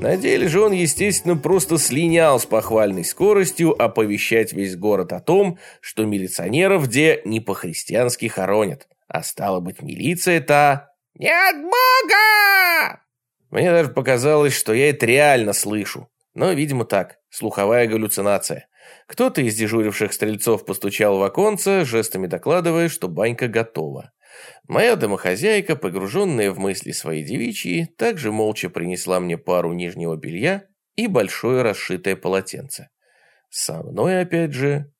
На деле же он, естественно, просто слинял с похвальной скоростью оповещать весь город о том, что милиционеров где не по-христиански хоронят, а стало быть, милиция-то «Не от Бога!» Мне даже показалось, что я это реально слышу. Но, видимо, так, слуховая галлюцинация. Кто-то из дежуривших стрельцов постучал в оконце, жестами докладывая, что банька готова. Моя домохозяйка, погруженная в мысли своей девичьи, также молча принесла мне пару нижнего белья и большое расшитое полотенце. Со мной, опять же,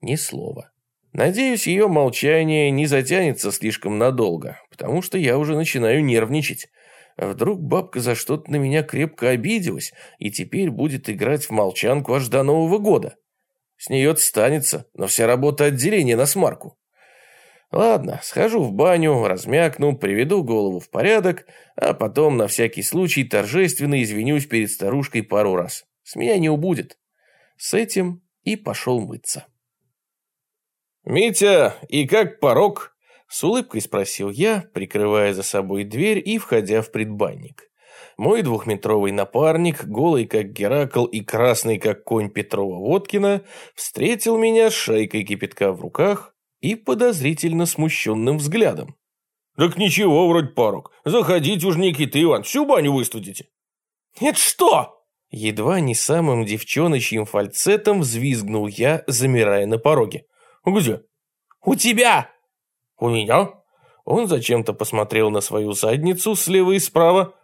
ни слова. Надеюсь, ее молчание не затянется слишком надолго, потому что я уже начинаю нервничать. Вдруг бабка за что-то на меня крепко обиделась и теперь будет играть в молчанку аж до Нового года. С нее станется, но вся работа отделения на смарку. Ладно, схожу в баню, размякну, приведу голову в порядок, а потом на всякий случай торжественно извинюсь перед старушкой пару раз. С меня не убудет. С этим и пошел мыться. «Митя, и как порог?» С улыбкой спросил я, прикрывая за собой дверь и входя в предбанник. Мой двухметровый напарник, голый как Геракл и красный как конь Петрова-Водкина, встретил меня с шейкой кипятка в руках и подозрительно смущенным взглядом. «Так ничего, вроде парок. Заходите уж, Никита Иван, всю баню выстудите». «Это что?» Едва не самым девчоночьим фальцетом взвизгнул я, замирая на пороге. «Где?» «У тебя!» «У меня?» Он зачем-то посмотрел на свою задницу слева и справа,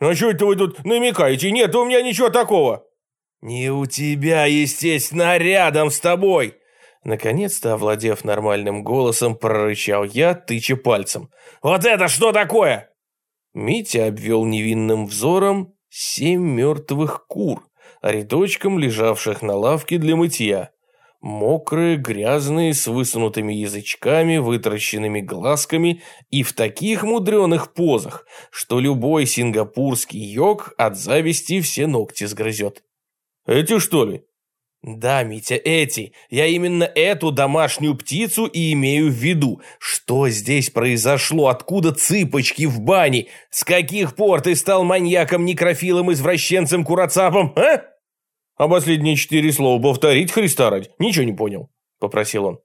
«А что это вы тут намекаете? Нет, у меня ничего такого!» «Не у тебя, естественно, а рядом с тобой!» Наконец-то, овладев нормальным голосом, прорычал я, тыча пальцем. «Вот это что такое?» Митя обвел невинным взором семь мертвых кур, рядочком лежавших на лавке для мытья. Мокрые, грязные, с высунутыми язычками, вытаращенными глазками и в таких мудреных позах, что любой сингапурский йог от зависти все ногти сгрызет. «Эти, что ли?» «Да, Митя, эти. Я именно эту домашнюю птицу и имею в виду. Что здесь произошло? Откуда цыпочки в бане? С каких пор ты стал маньяком, некрофилом, извращенцем, курацапом, а?» «А последние четыре слова повторить, Христа ради? Ничего не понял», — попросил он.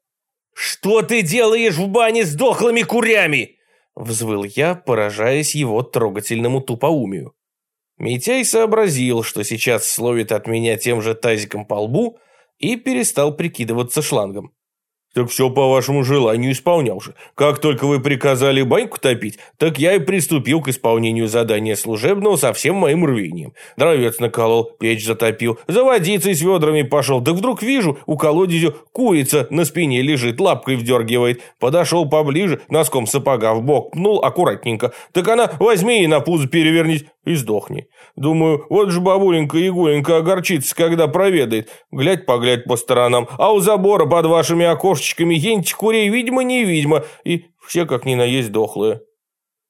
«Что ты делаешь в бане с дохлыми курями?» Взвыл я, поражаясь его трогательному тупоумию. Митяй сообразил, что сейчас словит от меня тем же тазиком по лбу и перестал прикидываться шлангом. «Так все по вашему желанию исполнял же. Как только вы приказали баньку топить, так я и приступил к исполнению задания служебного со всем моим рвением. Дровец наколол, печь затопил, за водицей с ведрами пошел. Так вдруг вижу, у колодезю курица на спине лежит, лапкой вдергивает. Подошел поближе, носком сапога в бок пнул аккуратненько. Так она возьми и на пузо перевернись и сдохни. Думаю, вот же бабуленька Ягуленька огорчится, когда проведает. Глядь-поглядь по сторонам, а у забора под вашими окошечками енть курей, видимо, невидимо, и все как ни наесть дохлые.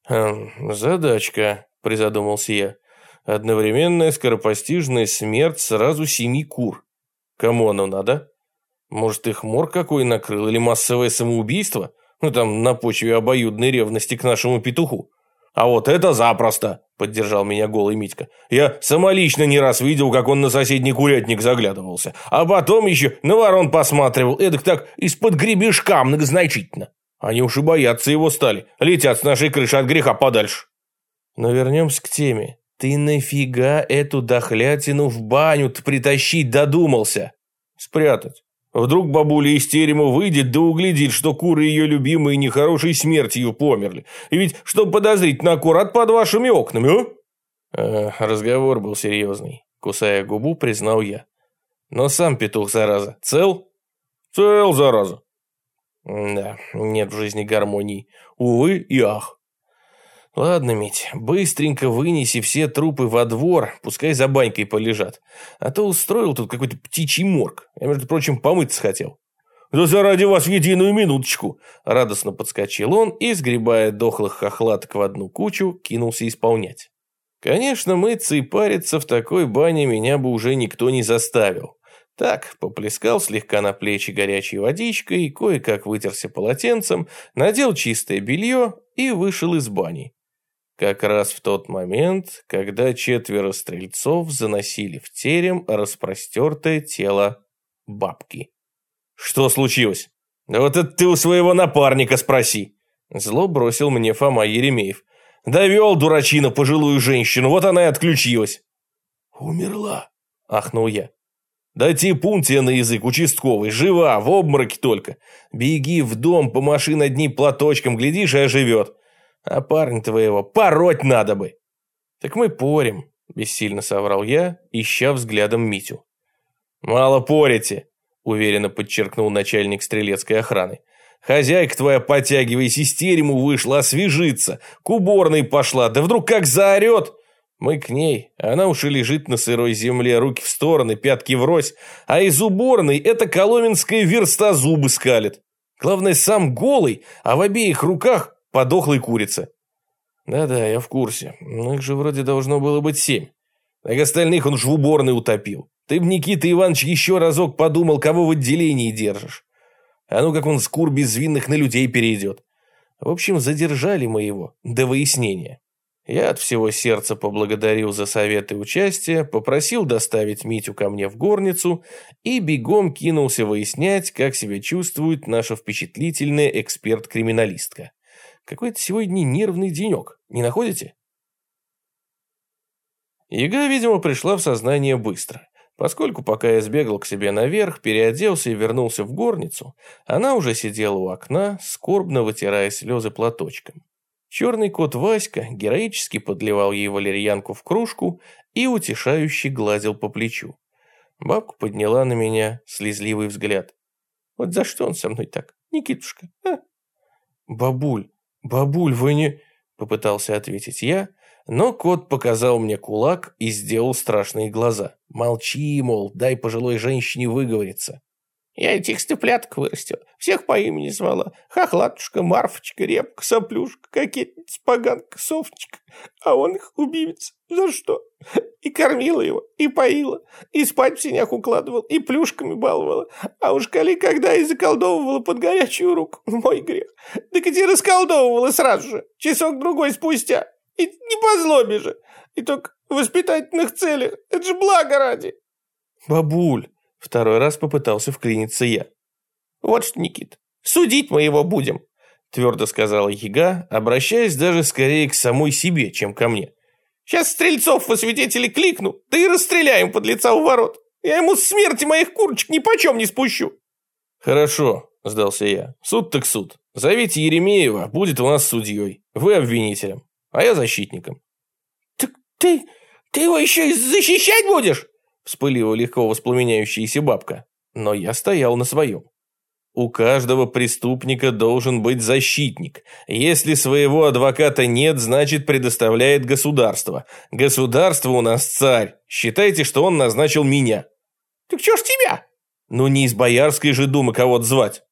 Хм, задачка, призадумался я. Одновременная скоропостижная смерть сразу семи кур. Кому оно надо? Может, их мор какой накрыл или массовое самоубийство? Ну, там, на почве обоюдной ревности к нашему петуху. «А вот это запросто!» – поддержал меня голый Митька. «Я самолично не раз видел, как он на соседний курятник заглядывался. А потом еще на ворон посматривал, эдак так из-под гребешка многозначительно. Они уж и бояться его стали, летят с нашей крыши от греха подальше». Но вернемся к теме. Ты нафига эту дохлятину в баню-то притащить додумался? Спрятать. Вдруг бабуля из терема выйдет да углядит, что куры ее любимые нехорошей смертью померли. И ведь что подозрительно аккурат под вашими окнами, а? Э, разговор был серьезный. Кусая губу, признал я. Но сам петух, зараза, цел? Цел, зараза. Да, нет в жизни гармонии. Увы и ах. «Ладно, Мить, быстренько вынеси все трупы во двор, пускай за банькой полежат. А то устроил тут какой-то птичий морг. Я, между прочим, помыться хотел». «Да заради вас единую минуточку!» Радостно подскочил он и, сгребая дохлых хохлаток в одну кучу, кинулся исполнять. Конечно, мыться и париться в такой бане меня бы уже никто не заставил. Так, поплескал слегка на плечи горячей водичкой, кое-как вытерся полотенцем, надел чистое белье и вышел из бани. Как раз в тот момент, когда четверо стрельцов заносили в терем распростертое тело бабки. «Что случилось?» «Да вот это ты у своего напарника спроси!» Зло бросил мне Фома Еремеев. «Довел, дурачина, пожилую женщину, вот она и отключилась!» «Умерла!» – ахнул я. «Да типун тебе на язык, участковый, жива, в обмороке только. Беги в дом, помаши над ней платочком, глядишь, и оживет. А парня твоего пороть надо бы!» «Так мы порем», – бессильно соврал я, ища взглядом Митю. «Мало порите», – уверенно подчеркнул начальник стрелецкой охраны. «Хозяйка твоя, подтягиваясь, из терему вышла освежиться, к уборной пошла, да вдруг как заорет!» Мы к ней, она уж и лежит на сырой земле, руки в стороны, пятки врозь, а из уборной эта коломенская верста зубы скалит. Главное, сам голый, а в обеих руках подохлой курица. Да-да, я в курсе, но их же вроде должно было быть семь. Так остальных он уж в уборной утопил. Ты б, Никита Иванович, еще разок подумал, кого в отделении держишь. А ну как он с кур безвинных на людей перейдет. В общем, задержали мы его до выяснения. Я от всего сердца поблагодарил за совет и участие, попросил доставить Митю ко мне в горницу и бегом кинулся выяснять, как себя чувствует наша впечатлительная эксперт-криминалистка. Какой-то сегодня нервный денек, не находите? Яга, видимо, пришла в сознание быстро. Поскольку пока я сбегал к себе наверх, переоделся и вернулся в горницу, она уже сидела у окна, скорбно вытирая слезы платочком. Черный кот Васька героически подливал ей валерьянку в кружку и утешающе гладил по плечу. Бабка подняла на меня слезливый взгляд. «Вот за что он со мной так, Никитушка, а?» «Бабуль, бабуль, вы не...» Попытался ответить я, но кот показал мне кулак и сделал страшные глаза. «Молчи, мол, дай пожилой женщине выговориться». Я этих стыпляток вырастила, всех по имени звала. Хохлатушка, Марфочка, Репка, Соплюшка, Кокетница, Поганка, Софочка. А он их убивец. За что? И кормила его, и поила, и спать в синях укладывал, и плюшками баловала. А уж коли когда и заколдовывала под горячую руку, мой грех. Так и расколдовывала сразу же, часок-другой спустя. И не по злобе же. И только в воспитательных целях. Это же благо ради. Бабуль, Второй раз попытался вклиниться я. «Вот что, Никит, судить мы его будем», твердо сказала Яга, обращаясь даже скорее к самой себе, чем ко мне. «Сейчас стрельцов во свидетели кликну, да и расстреляем под лица у ворот. Я ему смерти моих курочек ни почем не спущу». «Хорошо», – сдался я. «Суд так суд. Зовите Еремеева, будет у нас судьей. Вы обвинителем, а я защитником». «Так ты, ты его еще и защищать будешь?» Вспылила легко воспламеняющаяся бабка. Но я стоял на своем. У каждого преступника должен быть защитник. Если своего адвоката нет, значит предоставляет государство. Государство у нас царь. Считайте, что он назначил меня. Так что ж тебя? Ну не из Боярской же думы кого-то звать.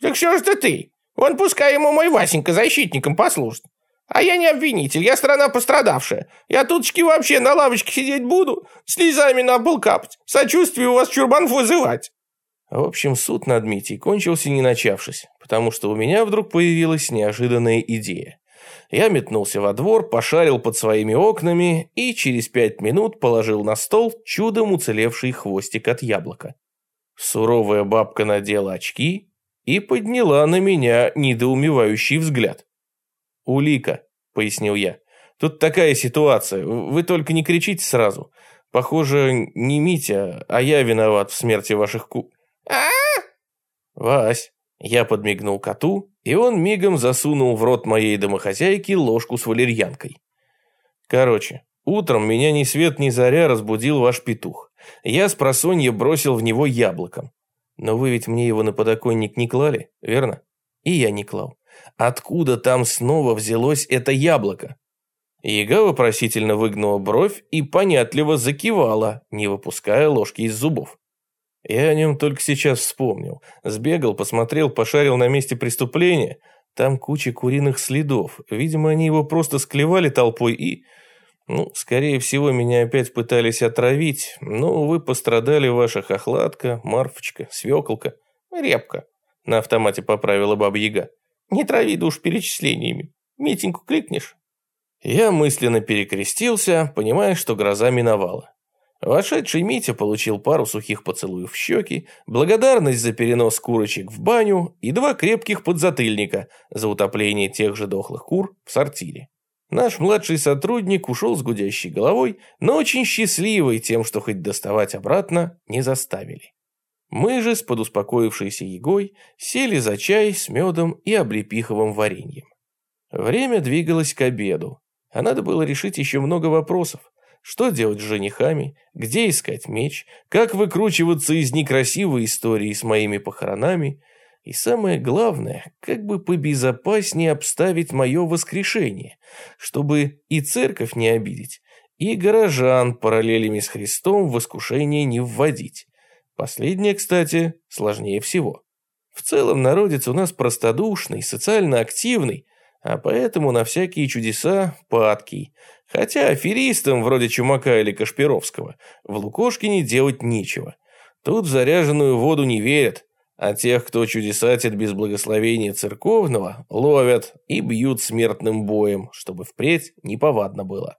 Так что ж ты? Вон пускай ему мой Васенька защитником послужит. А я не обвинитель, я страна пострадавшая. Я туточки вообще на лавочке сидеть буду, слезами на пол капать, сочувствие у вас чурбан вызывать». В общем, суд над Митей кончился не начавшись, потому что у меня вдруг появилась неожиданная идея. Я метнулся во двор, пошарил под своими окнами и через пять минут положил на стол чудом уцелевший хвостик от яблока. Суровая бабка надела очки и подняла на меня недоумевающий взгляд. «Улика», — пояснил я. «Тут такая ситуация, вы только не кричите сразу. Похоже, не Митя, а я виноват в смерти ваших ку...» а «Вась», — я подмигнул коту, и он мигом засунул в рот моей домохозяйки ложку с валерьянкой. Короче, утром меня ни свет ни заря разбудил ваш петух. Я с просонья бросил в него яблоком. Но вы ведь мне его на подоконник не клали, верно? И я не клал. Откуда там снова взялось это яблоко? Яга вопросительно выгнула бровь и понятливо закивала, не выпуская ложки из зубов. Я о нем только сейчас вспомнил. Сбегал, посмотрел, пошарил на месте преступления. Там куча куриных следов. Видимо, они его просто склевали толпой и... Ну, скорее всего, меня опять пытались отравить. Но, вы пострадали ваша хохлатка, Марфочка, свеколка, репка. На автомате поправила баба Яга. Не трави душ перечислениями. Митеньку кликнешь?» Я мысленно перекрестился, понимая, что гроза миновала. Вошедший Митя получил пару сухих поцелуев в щеки, благодарность за перенос курочек в баню и два крепких подзатыльника за утопление тех же дохлых кур в сортире. Наш младший сотрудник ушел с гудящей головой, но очень счастливый тем, что хоть доставать обратно не заставили. Мы же с подуспокоившейся Егой сели за чай с медом и облепиховым вареньем. Время двигалось к обеду, а надо было решить еще много вопросов. Что делать с женихами? Где искать меч? Как выкручиваться из некрасивой истории с моими похоронами? И самое главное, как бы побезопаснее обставить мое воскрешение, чтобы и церковь не обидеть, и горожан параллелями с Христом в искушение не вводить. Последнее, кстати, сложнее всего. В целом народец у нас простодушный, социально активный, а поэтому на всякие чудеса падкий. Хотя аферистам, вроде Чумака или Кашпировского, в Лукошкине делать нечего. Тут в заряженную воду не верят, а тех, кто чудесатит без благословения церковного, ловят и бьют смертным боем, чтобы впредь неповадно было.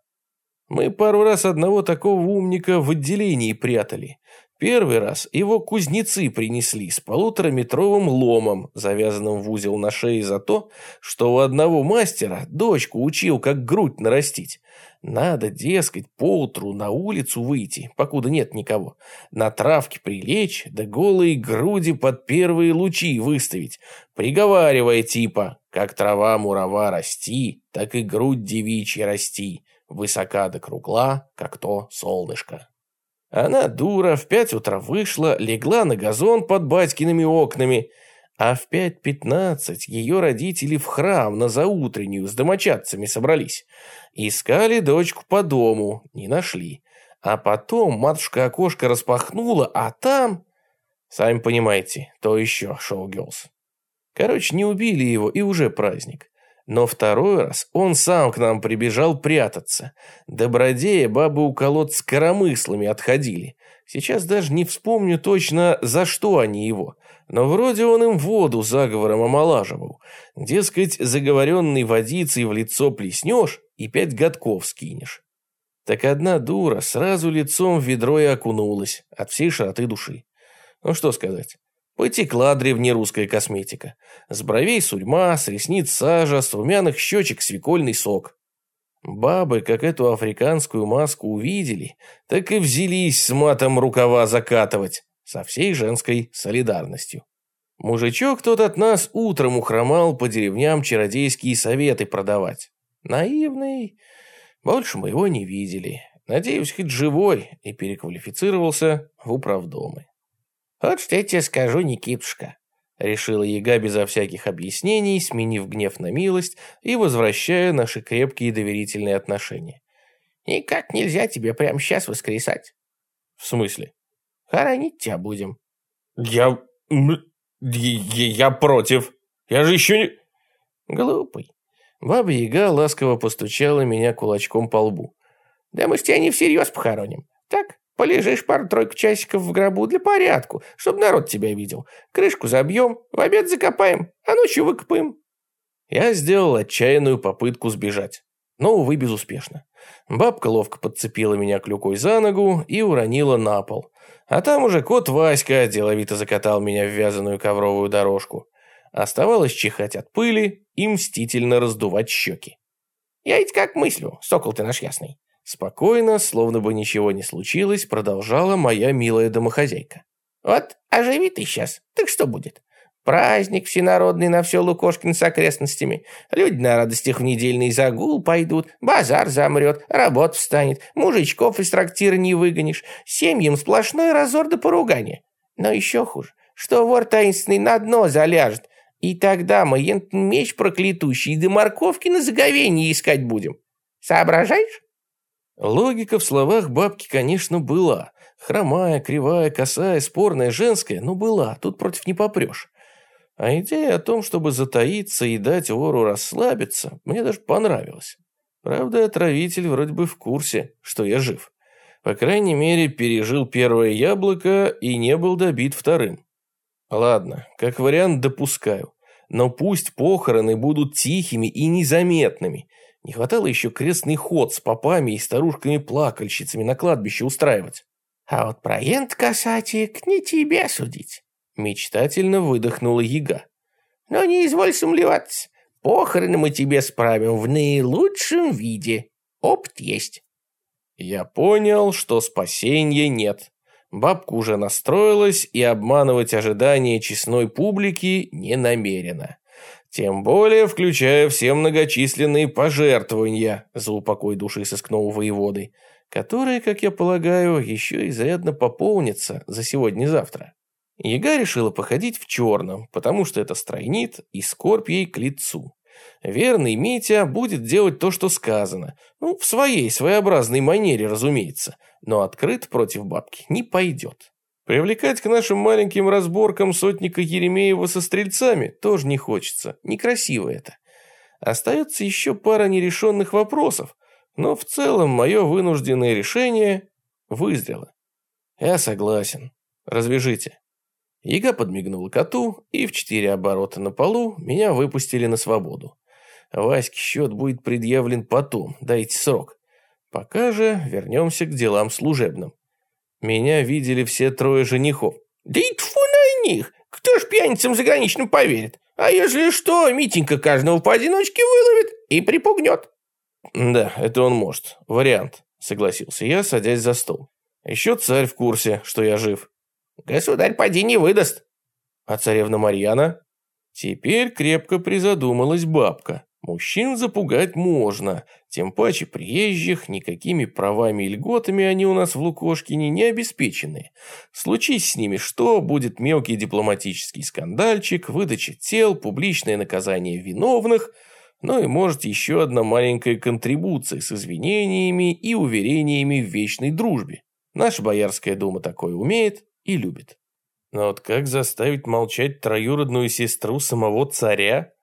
Мы пару раз одного такого умника в отделении прятали. Первый раз его кузнецы принесли с полутораметровым ломом, завязанным в узел на шее за то, что у одного мастера дочку учил, как грудь нарастить. Надо, дескать, поутру на улицу выйти, покуда нет никого, на травке прилечь, да голые груди под первые лучи выставить, приговаривая типа «как трава мурава расти, так и грудь девичья расти, высока да кругла, как то солнышко». Она, дура, в пять утра вышла, легла на газон под батькиными окнами, а в пять пятнадцать ее родители в храм на заутреннюю с домочадцами собрались. Искали дочку по дому, не нашли. А потом матушка окошко распахнула, а там... Сами понимаете, то еще шоу-гелс. Короче, не убили его, и уже праздник. Но второй раз он сам к нам прибежал прятаться. Добродея бабы у колод с коромыслами отходили. Сейчас даже не вспомню точно, за что они его. Но вроде он им воду заговором омолаживал. Дескать, заговоренной водицей в лицо плеснешь и пять годков скинешь. Так одна дура сразу лицом в ведро и окунулась от всей широты души. Ну что сказать. Потекла древнерусская косметика. С бровей сурьма, с ресниц сажа, с румяных щечек свекольный сок. Бабы, как эту африканскую маску увидели, так и взялись с матом рукава закатывать, со всей женской солидарностью. Мужичок тот от нас утром ухромал по деревням чародейские советы продавать. Наивный. Больше мы его не видели. Надеюсь, хоть живой, и переквалифицировался в управдомы. «Вот что я тебе скажу, Никитушка», — решила яга безо всяких объяснений, сменив гнев на милость и возвращая наши крепкие доверительные отношения. «Никак нельзя тебе прямо сейчас воскресать». «В смысле?» «Хоронить тебя будем». «Я... я, я против. Я же еще не...» «Глупый». Баба-яга ласково постучала меня кулачком по лбу. «Да мы ж тебя не всерьез похороним. Так, Полежишь пару-тройку часиков в гробу для порядку, чтобы народ тебя видел. Крышку забьем, в обед закопаем, а ночью выкопаем». Я сделал отчаянную попытку сбежать, но, увы, безуспешно. Бабка ловко подцепила меня клюкой за ногу и уронила на пол. А там уже кот Васька деловито закатал меня в вязаную ковровую дорожку. Оставалось чихать от пыли и мстительно раздувать щеки. «Я ведь как мыслю, сокол ты наш ясный. Спокойно, словно бы ничего не случилось, продолжала моя милая домохозяйка. «Вот оживи ты сейчас, так что будет? Праздник всенародный на все Лукошкин с окрестностями. Люди на радостях в недельный загул пойдут, базар замрет, работа встанет, мужичков из трактира не выгонишь, семьям сплошной разор до поругания. Но еще хуже, что вор таинственный на дно заляжет, и тогда мы меч проклятущий до морковки на заговенье искать будем. Соображаешь?» Логика в словах бабки, конечно, была. Хромая, кривая, косая, спорная, женская, но была, тут против не попрешь. А идея о том, чтобы затаиться и дать вору расслабиться, мне даже понравилась. Правда, отравитель вроде бы в курсе, что я жив. По крайней мере, пережил первое яблоко и не был добит вторым. Ладно, как вариант допускаю. Но пусть похороны будут тихими и незаметными – Не хватало еще крестный ход с попами и старушками-плакальщицами на кладбище устраивать. А вот про ент, касатик, не тебе судить. Мечтательно выдохнула яга. Но не изволь сомневаться. Похороны мы тебе справим в наилучшем виде. Опыт есть. Я понял, что спасения нет. Бабка уже настроилась и обманывать ожидания честной публики не намерена. Тем более, включая все многочисленные пожертвования за упокой души сыскного воеводы, которые, как я полагаю, еще изрядно пополнятся за сегодня-завтра. Яга решила походить в черном, потому что это стройнит и скорбь ей к лицу. Верный Митя будет делать то, что сказано. Ну, в своей своеобразной манере, разумеется. Но открыт против бабки не пойдет. Привлекать к нашим маленьким разборкам сотника Еремеева со стрельцами тоже не хочется. Некрасиво это. Остается еще пара нерешенных вопросов, но в целом мое вынужденное решение вызрело. Я согласен. Развяжите. Яга подмигнула коту, и в четыре оборота на полу меня выпустили на свободу. Ваське счет будет предъявлен потом, дайте срок. Пока же вернемся к делам служебным. Меня видели все трое женихов. Да и тьфу на них! Кто ж пьяницам заграничным поверит? А если что, Митенька каждого поодиночке выловит и припугнет. Да, это он может. Вариант, согласился я, садясь за стол. Еще царь в курсе, что я жив. Государь поди не выдаст. А царевна Марьяна? Теперь крепко призадумалась бабка. Мужчин запугать можно, тем паче приезжих, никакими правами и льготами они у нас в Лукошкине не обеспечены. Случись с ними что, будет мелкий дипломатический скандальчик, выдача тел, публичное наказание виновных, ну и может еще одна маленькая контрибуция с извинениями и уверениями в вечной дружбе. Наша Боярская дума такое умеет, и любит. Но вот как заставить молчать троюродную сестру самого царя?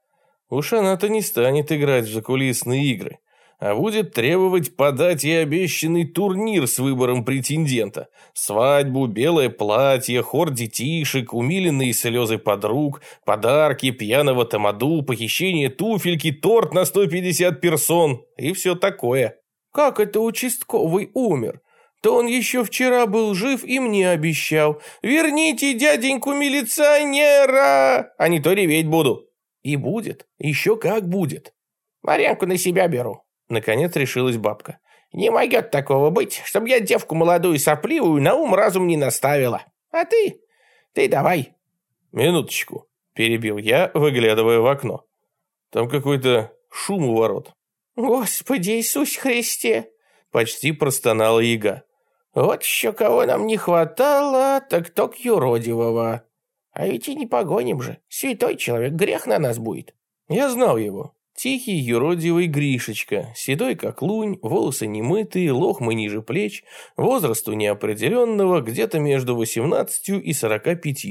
Уж она-то не станет играть в закулисные игры, а будет требовать подать ей обещанный турнир с выбором претендента. Свадьбу, белое платье, хор детишек, умиленные слезы подруг, подарки, пьяного тамаду, похищение туфельки, торт на 150 персон и все такое. Как это участковый умер? то он еще вчера был жив и мне обещал. Верните дяденьку милиционера, а не то реветь буду. И будет, еще как будет. Марьянку на себя беру. Наконец решилась бабка. Не могет такого быть, чтобы я девку молодую сопливую на ум разум не наставила. А ты? Ты давай. Минуточку, перебил я, выглядывая в окно. Там какой-то шум у ворот. Господи Иисус Христе! Почти простонала яга. Вот еще кого нам не хватало, так ток юродивого. А ведь и не погоним же. Святой человек, грех на нас будет. Я знал его. Тихий, юродивый Гришечка, седой как лунь, волосы немытые, лохмы ниже плеч, возрасту неопределенного, где-то между 18 и 45.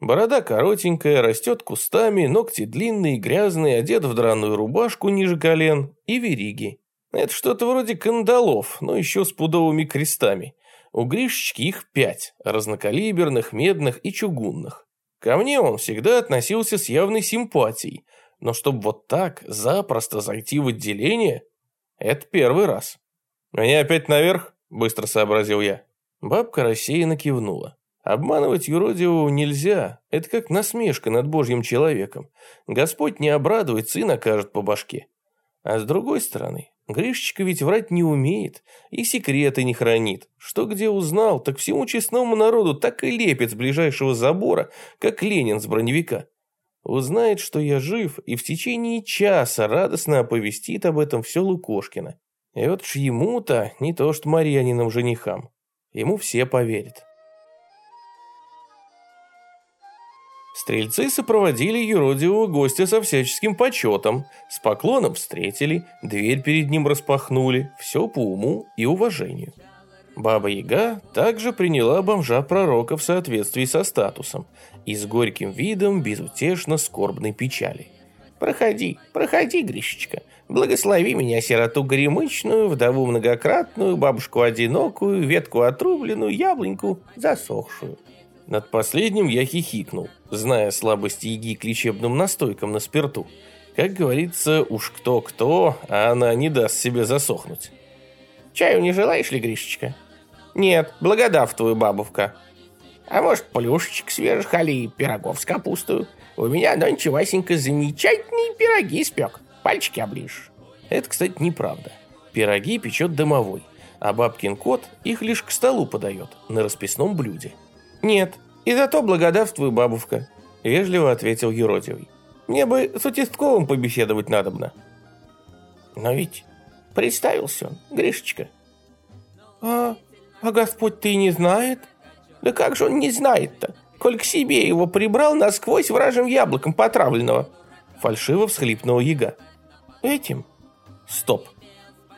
Борода коротенькая, растет кустами, ногти длинные, грязные, одет в драную рубашку ниже колен и вериги. Это что-то вроде кандалов, но еще с пудовыми крестами. У Гришечки их пять, разнокалиберных, медных и чугунных. Ко мне он всегда относился с явной симпатией, но чтобы вот так запросто зайти в отделение, это первый раз. «Меня опять наверх?» – быстро сообразил я. Бабка рассеянно кивнула. Обманывать юродивого нельзя, это как насмешка над божьим человеком. Господь не обрадуется и накажет по башке. А с другой стороны, Гришечка ведь врать не умеет и секреты не хранит. Что где узнал, так всему честному народу так и лепит с ближайшего забора, как Ленин с броневика. Узнает, что я жив, и в течение часа радостно оповестит об этом все Лукошкина. И вот ж ему-то не то что Марьяниным женихам. Ему все поверят. Стрельцы сопроводили юродивого гостя со всяческим почетом, с поклоном встретили, дверь перед ним распахнули, все по уму и уважению. Баба-яга также приняла бомжа-пророка в соответствии со статусом и с горьким видом безутешно скорбной печали. «Проходи, проходи, Гришечка, благослови меня, сироту горемычную, вдову многократную, бабушку одинокую, ветку отрубленную, яблоньку засохшую». Над последним я хихикнул, зная слабости Яги к лечебным настойкам на спирту. Как говорится, уж кто-кто, а она не даст себе засохнуть. Чаю не желаешь ли, Гришечка? Нет, благодавствую, бабушка. А может, плюшечек свежих али пирогов с капустой? У меня нонче Васенька замечательные пироги спек. Пальчики оближешь. Это, кстати, неправда. Пироги печет домовой, а бабкин кот их лишь к столу подает на расписном блюде. Нет, и зато благодавствую, бабушка, вежливо ответил Еродивый. Мне бы с участковым побеседовать надобно. Но ведь представился он, Гришечка. А, а Господь ты не знает? Да как же он не знает-то? Коль к себе его прибрал насквозь вражим яблоком потравленного. Фальшиво всхлипнула яга. Этим? Стоп.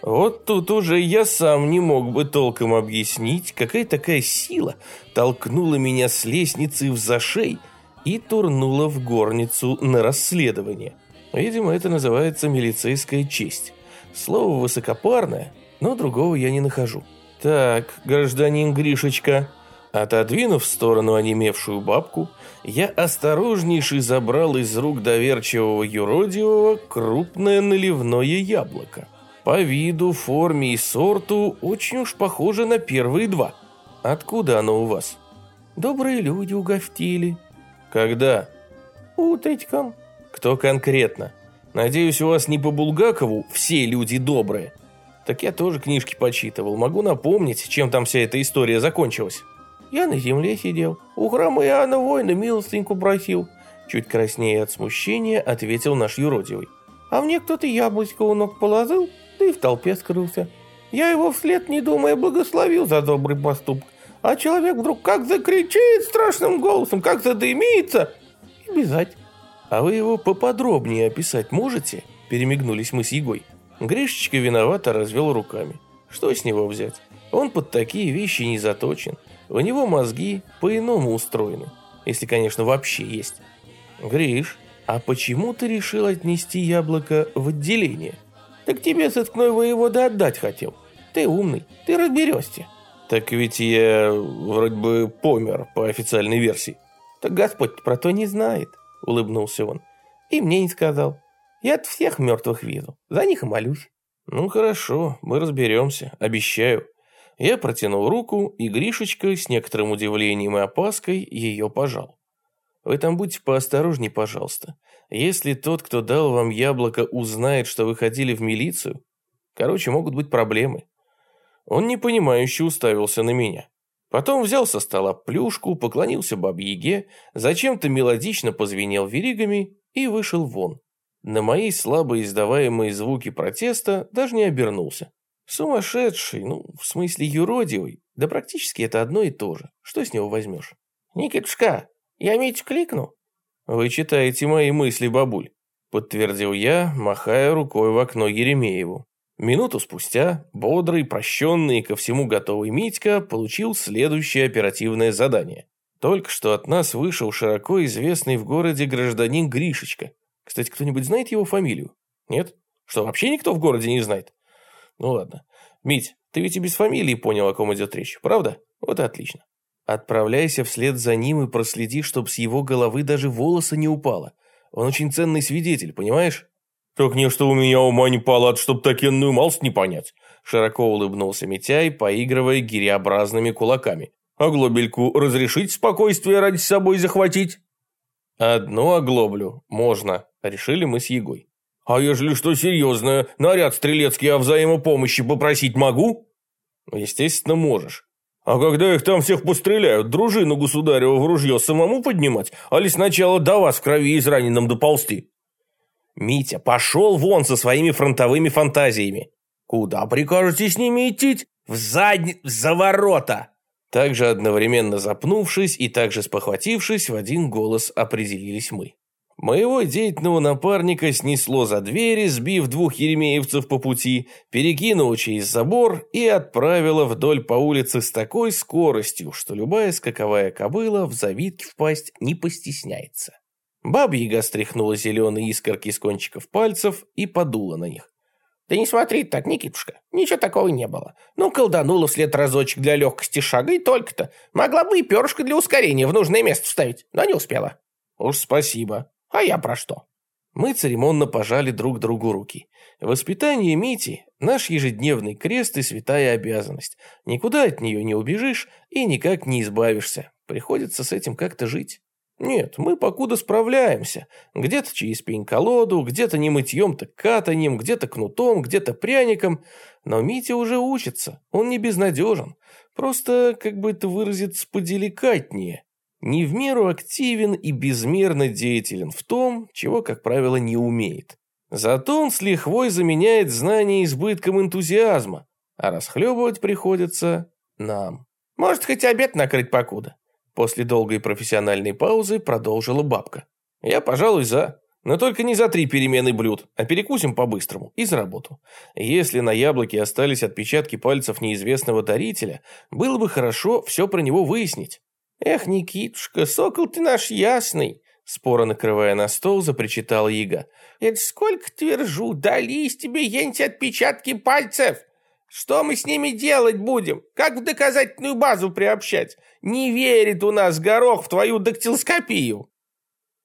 Вот тут уже я сам не мог бы толком объяснить, какая такая сила толкнула меня с лестницы в зашей и турнула в горницу на расследование. Видимо, это называется милицейская честь. Слово высокопарное, но другого я не нахожу. Так, гражданин Гришечка, отодвинув в сторону онемевшую бабку, я осторожнейший забрал из рук доверчивого юродивого крупное наливное яблоко. По виду, форме и сорту очень уж похоже на первые два. Откуда оно у вас? Добрые люди угостили, когда? Утречком. Кто конкретно? Надеюсь, у вас не по Булгакову все люди добрые. Так я тоже книжки почитывал. Могу напомнить, чем там вся эта история закончилась. Я на земле сидел. У храма Иоанна воина милостыньку просил. Чуть краснее от смущения, ответил наш юродивый. А мне кто-то яблочко у ног положил, да и в толпе скрылся. Я его вслед, не думая, благословил за добрый поступок а человек вдруг как закричит страшным голосом, как задымится, и бежать. А вы его поподробнее описать можете? Перемигнулись мы с Егой. Гришечка виновато развел руками. Что с него взять? Он под такие вещи не заточен. У него мозги по-иному устроены. Если, конечно, вообще есть. Гриш, а почему ты решил отнести яблоко в отделение? Так тебе сыскной воевода отдать хотел. Ты умный, ты разберешься. Так ведь я вроде бы помер по официальной версии. Так Господь про то не знает, улыбнулся он. И мне не сказал. Я от всех мертвых вижу. За них и молюсь. Ну хорошо, мы разберемся, обещаю. Я протянул руку, и Гришечка с некоторым удивлением и опаской ее пожал. Вы там будьте поосторожней, пожалуйста. Если тот, кто дал вам яблоко, узнает, что вы ходили в милицию, короче, могут быть проблемы. Он непонимающе уставился на меня. Потом взял со стола плюшку, поклонился бабьеге, зачем-то мелодично позвенел веригами и вышел вон. На мои слабо издаваемые звуки протеста даже не обернулся. Сумасшедший, ну, в смысле юродивый, да практически это одно и то же. Что с него возьмешь? «Никитушка, я Мить кликну?» «Вы читаете мои мысли, бабуль», подтвердил я, махая рукой в окно Еремееву. Минуту спустя бодрый, прощенный и ко всему готовый Митька получил следующее оперативное задание. Только что от нас вышел широко известный в городе гражданин Гришечка. Кстати, кто-нибудь знает его фамилию? Нет? Что, вообще никто в городе не знает? Ну ладно. Мить, ты ведь и без фамилии понял, о ком идет речь, правда? Вот и отлично. Отправляйся вслед за ним и проследи, чтобы с его головы даже волоса не упало. Он очень ценный свидетель, понимаешь? «Так не, что у меня ума не палат, чтоб такенную малость не понять», широко улыбнулся Митяй, поигрывая гиреобразными кулаками. «А глобельку разрешить спокойствие ради собой захватить?» «Одну оглоблю можно», решили мы с Егой. «А ежели что серьезное, наряд стрелецкий о взаимопомощи попросить могу?» «Естественно, можешь». «А когда их там всех постреляют, дружину государева в ружье самому поднимать, али сначала до вас в крови израненном доползти?» Митя, пошел вон со своими фронтовыми фантазиями. Куда прикажете с ними идти? В задни... за ворота. Также одновременно запнувшись и также спохватившись, в один голос определились мы. Моего деятельного напарника снесло за двери, сбив двух еремеевцев по пути, перекинуло через забор и отправило вдоль по улице с такой скоростью, что любая скаковая кобыла в завитке впасть не постесняется. Баба-яга стряхнула зеленые искорки с кончиков пальцев и подула на них. «Да не смотри так, Никитушка, ничего такого не было. Ну, колданула вслед разочек для легкости шага и только-то. Могла бы и перышко для ускорения в нужное место вставить, но не успела». «Уж спасибо. А я про что?» Мы церемонно пожали друг другу руки. Воспитание Мити – наш ежедневный крест и святая обязанность. Никуда от нее не убежишь и никак не избавишься. Приходится с этим как-то жить. Нет, мы покуда справляемся. Где-то через пень-колоду, где-то не мытьем, так катанием, где-то кнутом, где-то пряником. Но Митя уже учится, он не безнадежен. Просто, как бы это выразиться поделикатнее, не в меру активен и безмерно деятелен в том, чего, как правило, не умеет. Зато он с лихвой заменяет знания избытком энтузиазма, а расхлебывать приходится нам. Может, хоть обед накрыть покуда? После долгой профессиональной паузы продолжила бабка. «Я, пожалуй, за. Но только не за три перемены блюд, а перекусим по-быстрому и за работу. Если на яблоке остались отпечатки пальцев неизвестного дарителя, было бы хорошо все про него выяснить». «Эх, Никитушка, сокол ты наш ясный!» Споро накрывая на стол, запричитала Яга. «Это сколько твержу, дались тебе енть отпечатки пальцев!» Что мы с ними делать будем? Как в доказательную базу приобщать? Не верит у нас горох в твою дактилоскопию.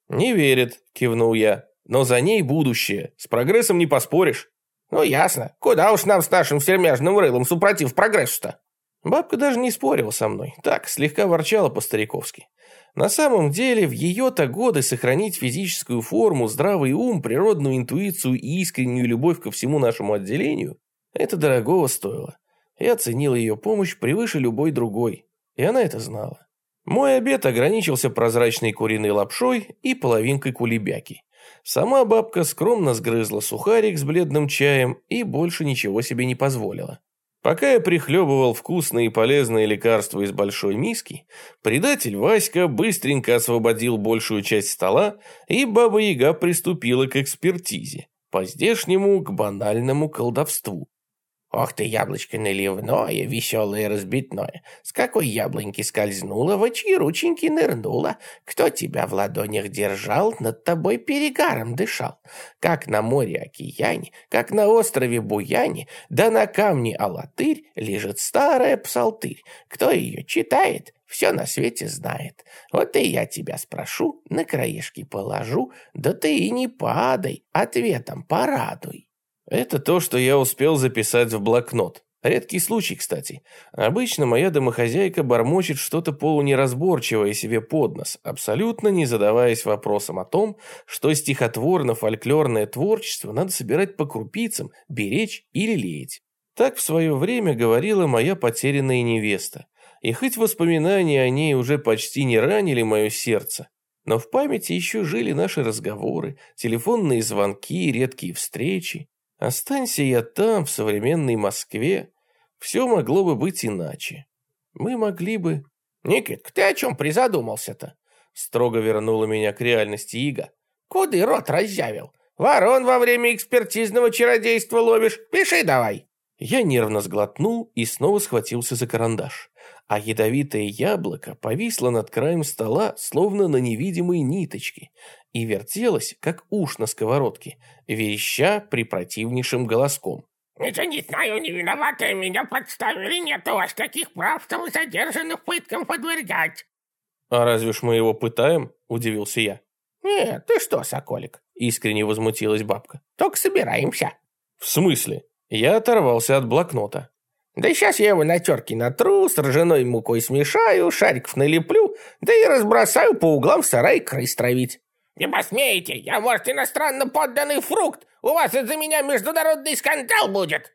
Не верит, кивнул я. Но за ней будущее. С прогрессом не поспоришь. Ну, ясно. Куда уж нам с нашим сермяжным рылом супротив прогрессу-то? Бабка даже не спорила со мной. Так, слегка ворчала по-стариковски. На самом деле, в ее-то годы сохранить физическую форму, здравый ум, природную интуицию и искреннюю любовь ко всему нашему отделению это дорогого стоило. Я ценил ее помощь превыше любой другой, и она это знала. Мой обед ограничился прозрачной куриной лапшой и половинкой кулебяки. Сама бабка скромно сгрызла сухарик с бледным чаем и больше ничего себе не позволила. Пока я прихлебывал вкусные и полезные лекарства из большой миски, предатель Васька быстренько освободил большую часть стола, и Баба-Яга приступила к экспертизе, по-здешнему к банальному колдовству. Ох ты, яблочко наливное, веселое разбитное. С какой яблоньки скользнула, в чьи рученьки нырнула. Кто тебя в ладонях держал, над тобой перегаром дышал. Как на море океяне, как на острове Буяне, да на камне Алатырь лежит старая псалтырь. Кто ее читает, все на свете знает. Вот и я тебя спрошу, на краешки положу, да ты и не падай, ответом порадуй. Это то, что я успел записать в блокнот. Редкий случай, кстати. Обычно моя домохозяйка бормочет что-то полунеразборчивое себе под нос, абсолютно не задаваясь вопросом о том, что стихотворно-фольклорное творчество надо собирать по крупицам, беречь или леять. Так в свое время говорила моя потерянная невеста. И хоть воспоминания о ней уже почти не ранили мое сердце, но в памяти еще жили наши разговоры, телефонные звонки, редкие встречи. Останься я там, в современной Москве, все могло бы быть иначе. Мы могли бы... Никитка, ты о чем призадумался-то? Строго вернула меня к реальности Ига. Куды рот разъявил? Ворон во время экспертизного чародейства ловишь? Пиши давай. Я нервно сглотнул и снова схватился за карандаш. А ядовитое яблоко повисло над краем стола, словно на невидимой ниточке, и вертелось, как уж на сковородке, вереща при противнейшем голоском. «Это не знаю, не виноватые меня подставили, нет у вас таких прав, чтобы задержанных пыткам подвергать». «А разве ж мы его пытаем?» – удивился я. «Нет, ты что, Соколик?» – искренне возмутилась бабка. «Только собираемся». «В смысле?» Я оторвался от блокнота. «Да сейчас я его на терке натру, с ржаной мукой смешаю, шариков налеплю, да и разбросаю по углам в сарай крыс травить». «Не посмеете! Я, может, иностранно подданный фрукт! У вас из-за меня международный скандал будет!»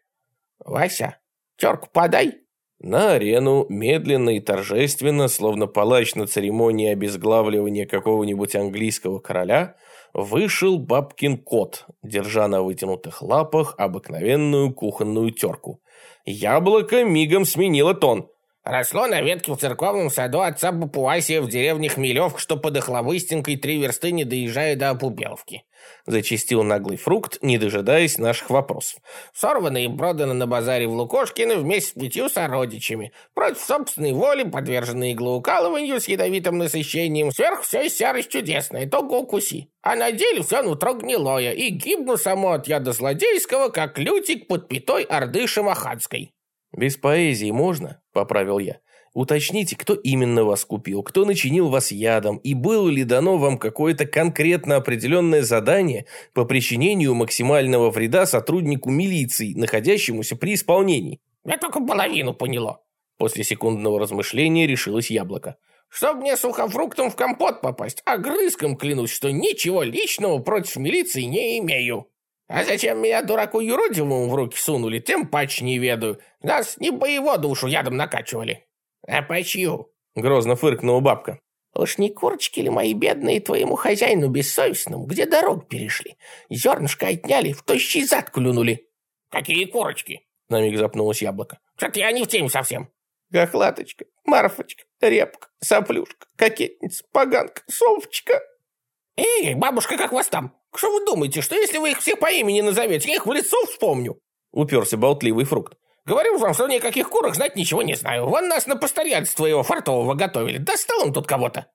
«Вася, терку подай!» На арену медленно и торжественно, словно палач на церемонии обезглавливания какого-нибудь английского короля, вышел бабкин кот, держа на вытянутых лапах обыкновенную кухонную терку. Яблоко мигом сменило тон. Росло на ветке в церковном саду отца Бапуасия в деревне Хмелевка, что под Охлобыстинкой три версты не доезжая до Опубеловки. Зачистил наглый фрукт, не дожидаясь наших вопросов. Сорвано и продано на базаре в Лукошкино вместе с пятью сородичами. Против собственной воли, подвержены иглоукалыванию с ядовитым насыщением. Сверху все серость чудесное, только укуси. А на деле все нутро гнилое, и гибну само от яда злодейского, как лютик под пятой орды шамаханской. «Без поэзии можно?» – поправил я. Уточните, кто именно вас купил, кто начинил вас ядом, и было ли дано вам какое-то конкретно определенное задание по причинению максимального вреда сотруднику милиции, находящемуся при исполнении. Я только половину поняла. После секундного размышления решилось яблоко. Чтоб мне сухофруктом в компот попасть, а грызком клянусь, что ничего личного против милиции не имею. А зачем меня дураку юродивому в руки сунули, тем пач не ведаю. Нас не боево душу ядом накачивали. А почью? Грозно фыркнула бабка. Уж не курочки ли мои бедные твоему хозяину бессовестному, где дорог перешли? Зернышко отняли, в тощий зад клюнули. Какие курочки? На миг запнулось яблоко. Что-то я не в теме совсем. Гохлаточка, Марфочка, Репка, Соплюшка, Кокетница, Поганка, Совочка. Эй, бабушка, как вас там? Что вы думаете, что если вы их всех по имени назовете, я их в лицо вспомню? Уперся болтливый фрукт. Говорю вам, что никаких курок знать ничего не знаю. Вон нас на постоянство твоего фартового готовили. Достал он тут кого-то.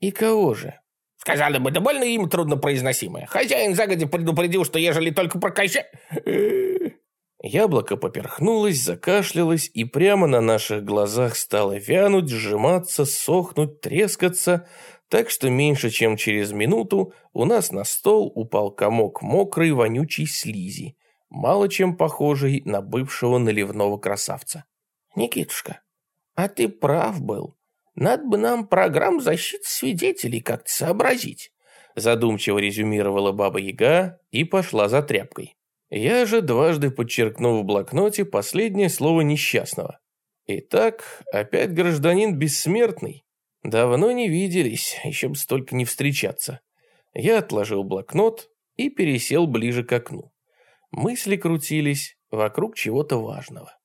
И кого же? Сказали бы, да больно им трудно произносимое. Хозяин загоди предупредил, что ежели только прокачать... Яблоко поперхнулось, закашлялось и прямо на наших глазах стало вянуть, сжиматься, сохнуть, трескаться, так что меньше чем через минуту у нас на стол упал комок мокрой вонючей слизи, мало чем похожий на бывшего наливного красавца. «Никитушка, а ты прав был. Надо бы нам программу защиты свидетелей как-то сообразить», задумчиво резюмировала Баба Яга и пошла за тряпкой. Я же дважды подчеркнул в блокноте последнее слово несчастного. Итак, опять гражданин бессмертный. Давно не виделись, еще бы столько не встречаться. Я отложил блокнот и пересел ближе к окну. Мысли крутились вокруг чего-то важного.